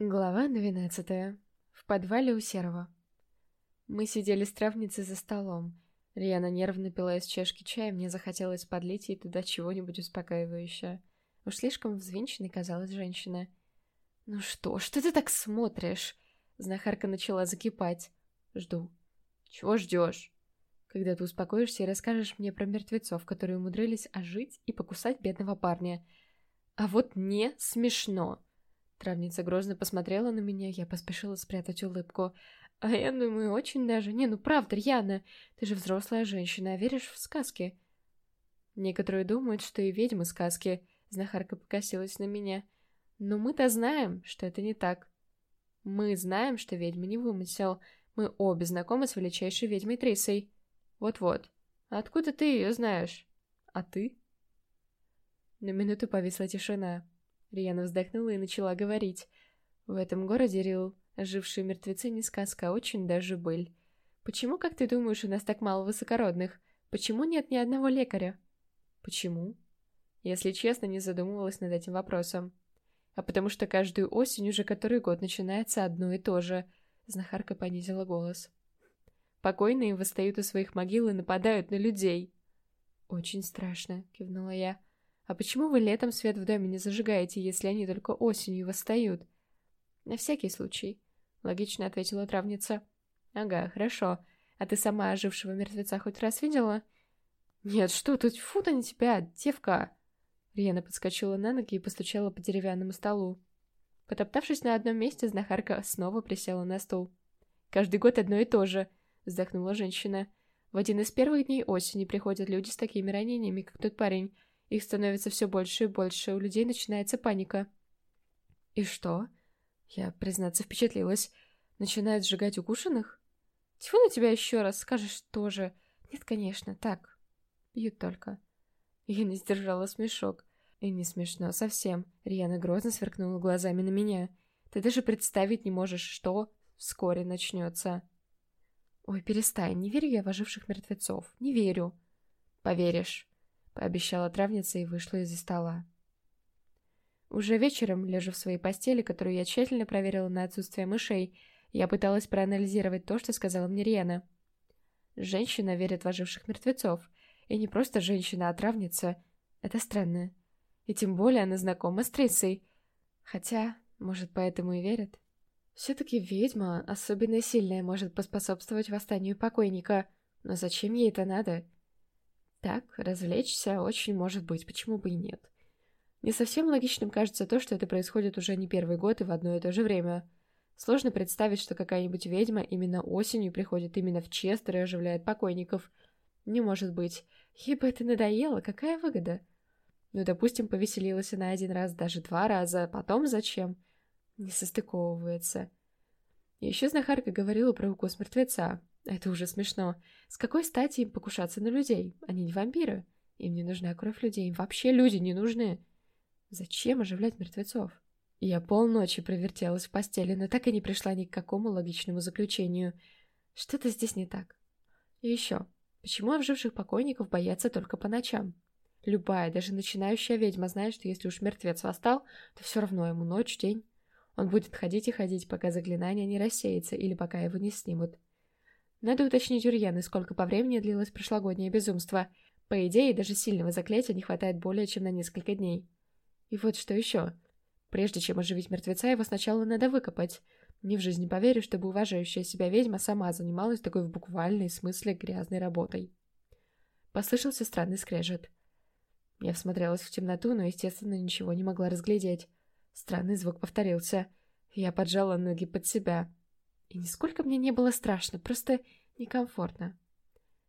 Глава двенадцатая. В подвале у Серого. Мы сидели с травницей за столом. Риана нервно пила из чашки чая, мне захотелось подлить ей туда чего-нибудь успокаивающее. Уж слишком взвинченной казалась женщина. «Ну что, что ты так смотришь?» Знахарка начала закипать. «Жду». «Чего ждешь?» «Когда ты успокоишься и расскажешь мне про мертвецов, которые умудрились ожить и покусать бедного парня». «А вот не смешно!» Травница грозно посмотрела на меня, я поспешила спрятать улыбку. А я думаю, очень даже... Не, ну правда, Рьяна, ты же взрослая женщина, а веришь в сказки? Некоторые думают, что и ведьмы сказки. Знахарка покосилась на меня. Но мы-то знаем, что это не так. Мы знаем, что ведьма не вымысел. Мы обе знакомы с величайшей ведьмой Трисой. Вот-вот. Откуда ты ее знаешь? А ты? На минуту повисла тишина. Риана вздохнула и начала говорить. В этом городе, Рил, ожившие мертвецы не сказка, а очень даже быль. Почему, как ты думаешь, у нас так мало высокородных? Почему нет ни одного лекаря? Почему? Если честно, не задумывалась над этим вопросом. А потому что каждую осень уже который год начинается одно и то же. Знахарка понизила голос. Покойные восстают у своих могил и нападают на людей. Очень страшно, кивнула я. «А почему вы летом свет в доме не зажигаете, если они только осенью восстают?» «На всякий случай», — логично ответила травница. «Ага, хорошо. А ты сама ожившего мертвеца хоть раз видела?» «Нет, что тут, фу на тебя, девка!» Рена подскочила на ноги и постучала по деревянному столу. Потоптавшись на одном месте, знахарка снова присела на стул. «Каждый год одно и то же», — вздохнула женщина. «В один из первых дней осени приходят люди с такими ранениями, как тот парень, их становится все больше и больше, у людей начинается паника. И что? Я, признаться, впечатлилась. Начинают сжигать укушенных? Тьфу на тебя еще раз, скажешь тоже. Нет, конечно, так. Бьют только. Я не сдержала смешок. И не смешно совсем. Риана грозно сверкнула глазами на меня. Ты даже представить не можешь, что вскоре начнется. Ой, перестань, не верю я в оживших мертвецов. Не верю. Поверишь пообещала травница и вышла из-за стола. Уже вечером, лежа в своей постели, которую я тщательно проверила на отсутствие мышей, я пыталась проанализировать то, что сказала мне Риана. Женщина верит в оживших мертвецов. И не просто женщина, а травница. Это странно. И тем более она знакома с Трисой. Хотя, может, поэтому и верит. Все-таки ведьма, особенно сильная, может поспособствовать восстанию покойника. Но зачем ей это надо? Так, развлечься очень может быть, почему бы и нет. Не совсем логичным кажется то, что это происходит уже не первый год и в одно и то же время. Сложно представить, что какая-нибудь ведьма именно осенью приходит именно в Честер и оживляет покойников. Не может быть. Ей бы это надоело, какая выгода? Ну, допустим, повеселилась она один раз, даже два раза, а потом зачем? Не состыковывается. Еще знахарка говорила про укус мертвеца. Это уже смешно. С какой стати им покушаться на людей? Они не вампиры. Им не нужна кровь людей. Им вообще люди не нужны. Зачем оживлять мертвецов? Я полночи провертелась в постели, но так и не пришла ни к какому логичному заключению. Что-то здесь не так. И еще. Почему обживших покойников боятся только по ночам? Любая, даже начинающая ведьма знает, что если уж мертвец восстал, то все равно ему ночь, день. Он будет ходить и ходить, пока заклинание не рассеется или пока его не снимут. Надо уточнить у сколько по времени длилось прошлогоднее безумство. По идее, даже сильного заклятия не хватает более чем на несколько дней. И вот что еще. Прежде чем оживить мертвеца, его сначала надо выкопать. Ни в жизни поверю, чтобы уважающая себя ведьма сама занималась такой в буквальной смысле грязной работой. Послышался странный скрежет. Я всмотрелась в темноту, но, естественно, ничего не могла разглядеть. Странный звук повторился. Я поджала ноги под себя. И нисколько мне не было страшно, просто некомфортно.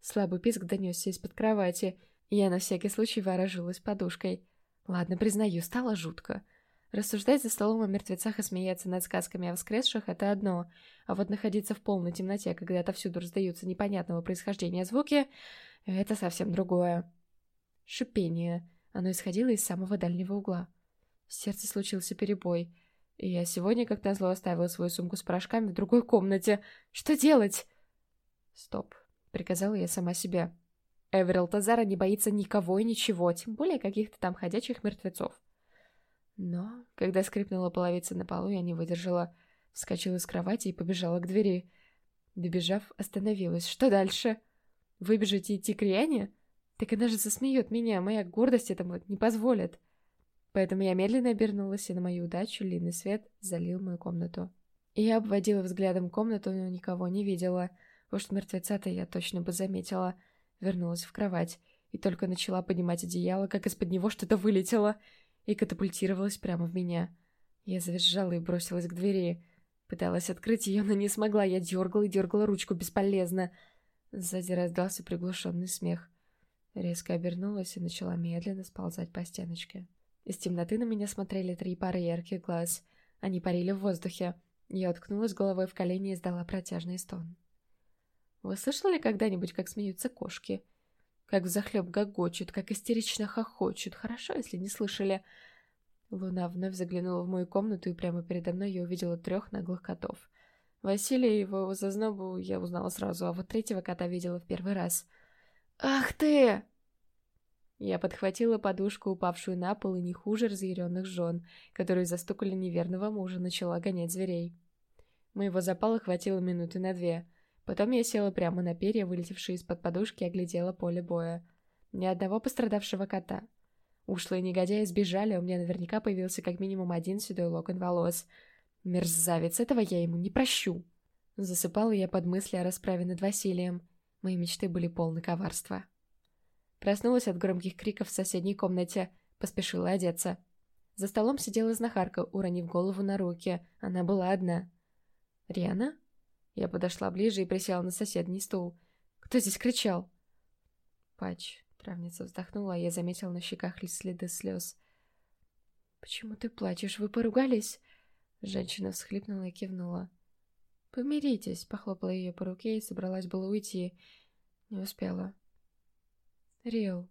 Слабый писк донесся из-под кровати, и я на всякий случай вооружилась подушкой. Ладно, признаю, стало жутко. Рассуждать за столом о мертвецах и смеяться над сказками о воскресших — это одно, а вот находиться в полной темноте, когда отовсюду раздаются непонятного происхождения звуки — это совсем другое. Шипение. Оно исходило из самого дальнего угла. В сердце случился перебой — я сегодня, как назло, оставила свою сумку с порошками в другой комнате. Что делать? Стоп, приказала я сама себе. Эверил Тазара не боится никого и ничего, тем более каких-то там ходячих мертвецов. Но, когда скрипнула половица на полу, я не выдержала, вскочила с кровати и побежала к двери. Добежав, остановилась. Что дальше? Выбежать и идти к Риане? Так она же засмеет меня, моя гордость этому не позволит. Поэтому я медленно обернулась, и на мою удачу линный свет залил мою комнату. И я обводила взглядом комнату, но никого не видела. Уж мертвеца-то я точно бы заметила. Вернулась в кровать и только начала поднимать одеяло, как из-под него что-то вылетело и катапультировалось прямо в меня. Я завизжала и бросилась к двери. Пыталась открыть ее, но не смогла. Я дергала и дергала ручку бесполезно. Сзади раздался приглушенный смех. Резко обернулась и начала медленно сползать по стеночке. Из темноты на меня смотрели три пары ярких глаз. Они парили в воздухе. Я уткнулась головой в колени и издала протяжный стон. Вы слышали когда-нибудь, как смеются кошки? Как взахлеб гогочут, как истерично хохочут. Хорошо, если не слышали. Луна вновь заглянула в мою комнату, и прямо передо мной я увидела трех наглых котов. Василия и его зазнобу я узнала сразу, а вот третьего кота видела в первый раз. «Ах ты!» Я подхватила подушку, упавшую на пол, и не хуже разъяренных жен, которые застукали неверного мужа, начала гонять зверей. Моего запала хватило минуты на две. Потом я села прямо на перья, вылетевшие из-под подушки, и оглядела поле боя. Ни одного пострадавшего кота. Ушлые негодяи сбежали, а у меня наверняка появился как минимум один седой локон волос. Мерзавец, этого я ему не прощу. Засыпала я под мысли о расправе над Василием. Мои мечты были полны коварства. Проснулась от громких криков в соседней комнате. Поспешила одеться. За столом сидела знахарка, уронив голову на руки. Она была одна. «Риана?» Я подошла ближе и присела на соседний стул. «Кто здесь кричал?» «Пач», — травница вздохнула, а я заметила на щеках следы слез. «Почему ты плачешь? Вы поругались?» Женщина всхлипнула и кивнула. «Помиритесь», — похлопала ее по руке и собралась было уйти. Не успела. Риэл.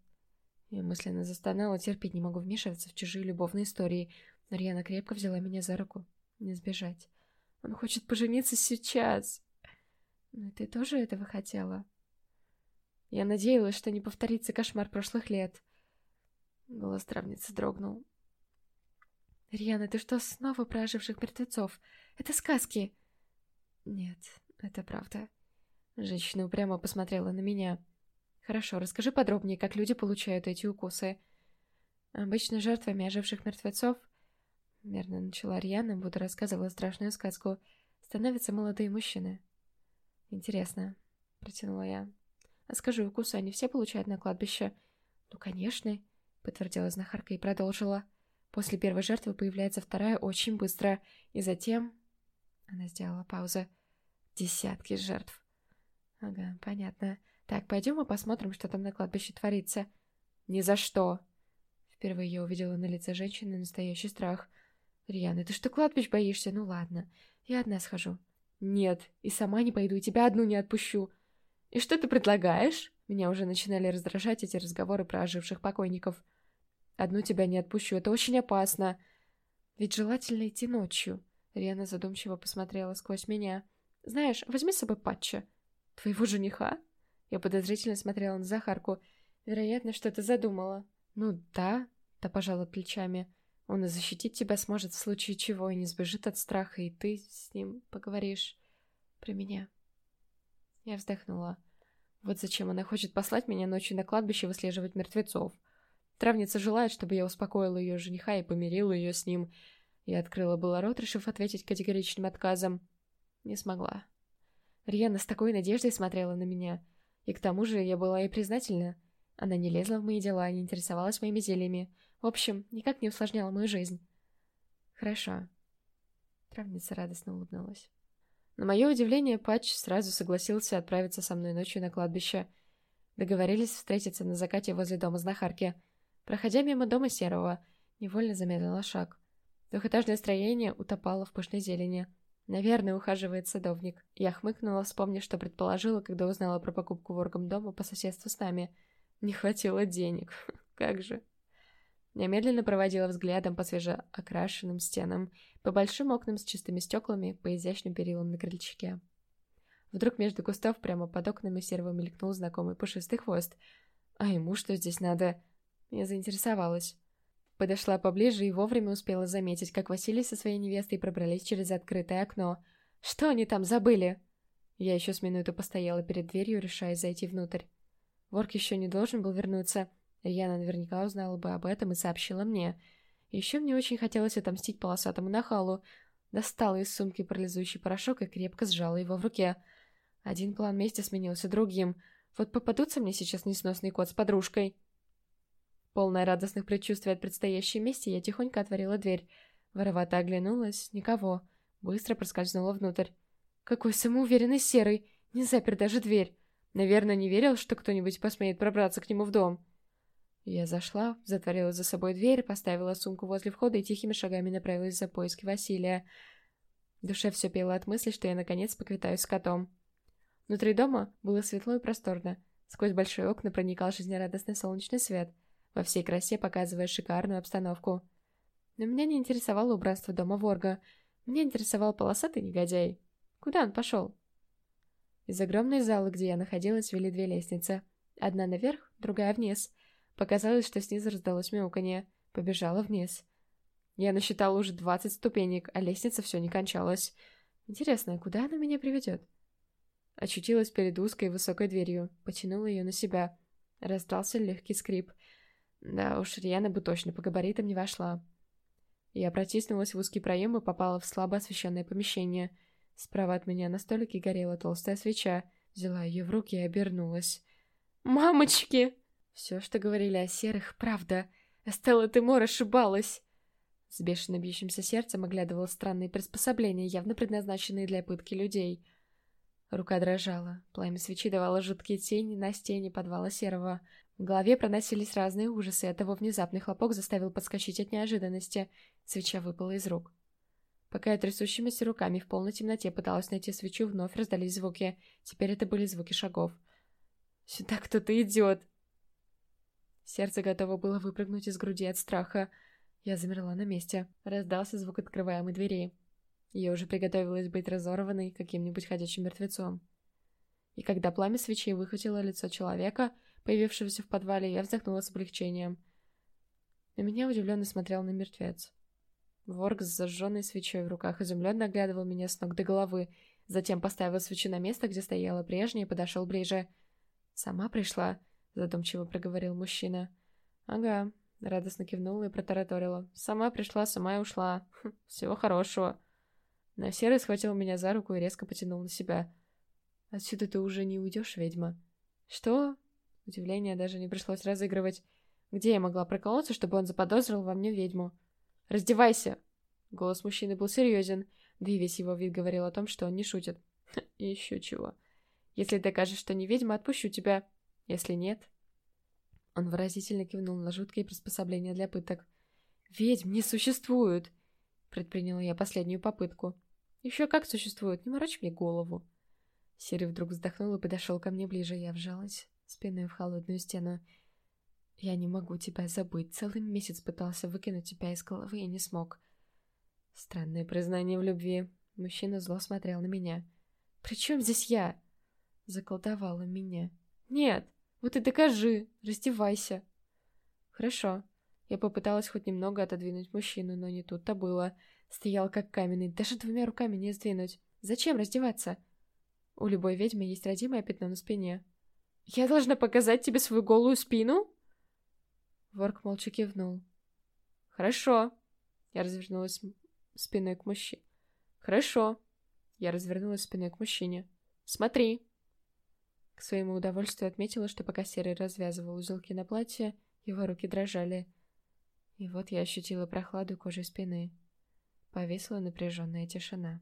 Я мысленно застонала, терпеть не могу вмешиваться в чужие любовные истории. Но Рьяна крепко взяла меня за руку. Не сбежать. Он хочет пожениться сейчас. Но ты тоже этого хотела? Я надеялась, что не повторится кошмар прошлых лет. Голос травницы дрогнул. «Рьяна, ты что, снова про оживших мертвецов? Это сказки!» «Нет, это правда». Женщина упрямо посмотрела на меня. Хорошо, расскажи подробнее, как люди получают эти укусы. Обычно жертвами оживших мертвецов, мерно начала Рьяна, будто рассказывала страшную сказку, становятся молодые мужчины. Интересно, протянула я. А скажи, укусы они все получают на кладбище? Ну, конечно, подтвердила знахарка и продолжила. После первой жертвы появляется вторая очень быстро, и затем... Она сделала паузу. Десятки жертв. Ага, понятно. «Так, пойдем и посмотрим, что там на кладбище творится». «Ни за что!» Впервые я увидела на лице женщины настоящий страх. «Рьяна, ты что кладбищ боишься? Ну ладно, я одна схожу». «Нет, и сама не пойду, и тебя одну не отпущу». «И что ты предлагаешь?» Меня уже начинали раздражать эти разговоры про оживших покойников. «Одну тебя не отпущу, это очень опасно». «Ведь желательно идти ночью». Риана задумчиво посмотрела сквозь меня. «Знаешь, возьми с собой Патча». «Твоего жениха?» Я подозрительно смотрела на Захарку. Вероятно, что-то задумала. «Ну да», — та пожала плечами. «Он и защитить тебя сможет в случае чего, и не сбежит от страха, и ты с ним поговоришь про меня». Я вздохнула. Вот зачем она хочет послать меня ночью на кладбище выслеживать мертвецов. Травница желает, чтобы я успокоила ее жениха и помирила ее с ним. Я открыла было рот, решив ответить категоричным отказом. Не смогла. Риана с такой надеждой смотрела на меня. И к тому же я была ей признательна. Она не лезла в мои дела, не интересовалась моими зельями. В общем, никак не усложняла мою жизнь. Хорошо. Травница радостно улыбнулась. На мое удивление, Патч сразу согласился отправиться со мной ночью на кладбище. Договорились встретиться на закате возле дома знахарки. Проходя мимо дома Серого, невольно замедлила шаг. Двухэтажное строение утопало в пышной зелени. Наверное, ухаживает садовник. Я хмыкнула, вспомнив, что предположила, когда узнала про покупку воргом дома по соседству с нами. Не хватило денег. Как же. Я медленно проводила взглядом по свежеокрашенным стенам, по большим окнам с чистыми стеклами, по изящным перилам на крыльчике. Вдруг между кустов прямо под окнами серого мелькнул знакомый пушистый хвост. А ему что здесь надо? Я заинтересовалась. Подошла поближе и вовремя успела заметить, как Василий со своей невестой пробрались через открытое окно. «Что они там забыли?» Я еще с минуту постояла перед дверью, решая зайти внутрь. Ворк еще не должен был вернуться. Яна наверняка узнала бы об этом и сообщила мне. Еще мне очень хотелось отомстить полосатому нахалу. Достала из сумки парализующий порошок и крепко сжала его в руке. Один план мести сменился другим. Вот попадутся мне сейчас несносный кот с подружкой. Полная радостных предчувствий от предстоящей мести, я тихонько отворила дверь. Воровато оглянулась. Никого. Быстро проскользнула внутрь. Какой самоуверенный серый! Не запер даже дверь. Наверное, не верил, что кто-нибудь посмеет пробраться к нему в дом. Я зашла, затворила за собой дверь, поставила сумку возле входа и тихими шагами направилась за поиски Василия. В все пело от мысли, что я наконец поквитаюсь с котом. Внутри дома было светло и просторно. Сквозь большие окна проникал жизнерадостный солнечный свет, во всей красе показывая шикарную обстановку. Но меня не интересовало убранство дома Ворга. Меня интересовал полосатый негодяй. Куда он пошел? Из огромной залы, где я находилась, вели две лестницы. Одна наверх, другая вниз. Показалось, что снизу раздалось мяуканье. Побежала вниз. Я насчитала уже двадцать ступенек, а лестница все не кончалась. Интересно, куда она меня приведет? Очутилась перед узкой высокой дверью. Потянула ее на себя. Раздался легкий скрип. Да уж, Риана бы точно по габаритам не вошла. Я протиснулась в узкий проем и попала в слабо освещенное помещение — Справа от меня на столике горела толстая свеча. Взяла ее в руки и обернулась. «Мамочки!» Все, что говорили о серых, правда. Эстелла Тимор ошибалась. С бешено бьющимся сердцем оглядывала странные приспособления, явно предназначенные для пытки людей. Рука дрожала. Пламя свечи давало жуткие тени на стене подвала серого. В голове проносились разные ужасы, и оттого внезапный хлопок заставил подскочить от неожиданности. Свеча выпала из рук. Пока я трясущимися руками в полной темноте пыталась найти свечу, вновь раздались звуки. Теперь это были звуки шагов. «Сюда кто-то идет!» Сердце готово было выпрыгнуть из груди от страха. Я замерла на месте. Раздался звук открываемой двери. Я уже приготовилась быть разорванной каким-нибудь ходячим мертвецом. И когда пламя свечей выхватило лицо человека, появившегося в подвале, я вздохнула с облегчением. На меня удивленно смотрел на мертвец. Ворк с зажженной свечой в руках изумленно оглядывал меня с ног до головы, затем поставил свечу на место, где стояла прежняя, и подошел ближе. «Сама пришла?» — задумчиво проговорил мужчина. «Ага», — радостно кивнула и протараторила. «Сама пришла, сама и ушла. Хм, всего хорошего». На серый схватил меня за руку и резко потянул на себя. «Отсюда ты уже не уйдешь, ведьма». «Что?» Удивление даже не пришлось разыгрывать. Где я могла проколоться, чтобы он заподозрил во мне ведьму? «Раздевайся!» Голос мужчины был серьезен, да и весь его вид говорил о том, что он не шутит. И еще чего. «Если докажешь, что не ведьма, отпущу тебя. Если нет...» Он выразительно кивнул на жуткие приспособления для пыток. «Ведьм не существует!» Предприняла я последнюю попытку. «Еще как существует, не морочь мне голову!» Серый вдруг вздохнул и подошел ко мне ближе. Я вжалась спиной в холодную стену. Я не могу тебя забыть. Целый месяц пытался выкинуть тебя из головы и не смог. Странное признание в любви. Мужчина зло смотрел на меня. «При чем здесь я?» Заколдовала меня. «Нет, вот и докажи. Раздевайся». «Хорошо». Я попыталась хоть немного отодвинуть мужчину, но не тут-то было. Стоял как каменный, даже двумя руками не сдвинуть. «Зачем раздеваться?» У любой ведьмы есть родимое пятно на спине. «Я должна показать тебе свою голую спину?» Ворк молча кивнул. «Хорошо». Я развернулась спиной к мужчине. «Хорошо». Я развернулась спиной к мужчине. «Смотри». К своему удовольствию отметила, что пока Серый развязывал узелки на платье, его руки дрожали. И вот я ощутила прохладу кожи спины. Повисла напряженная тишина.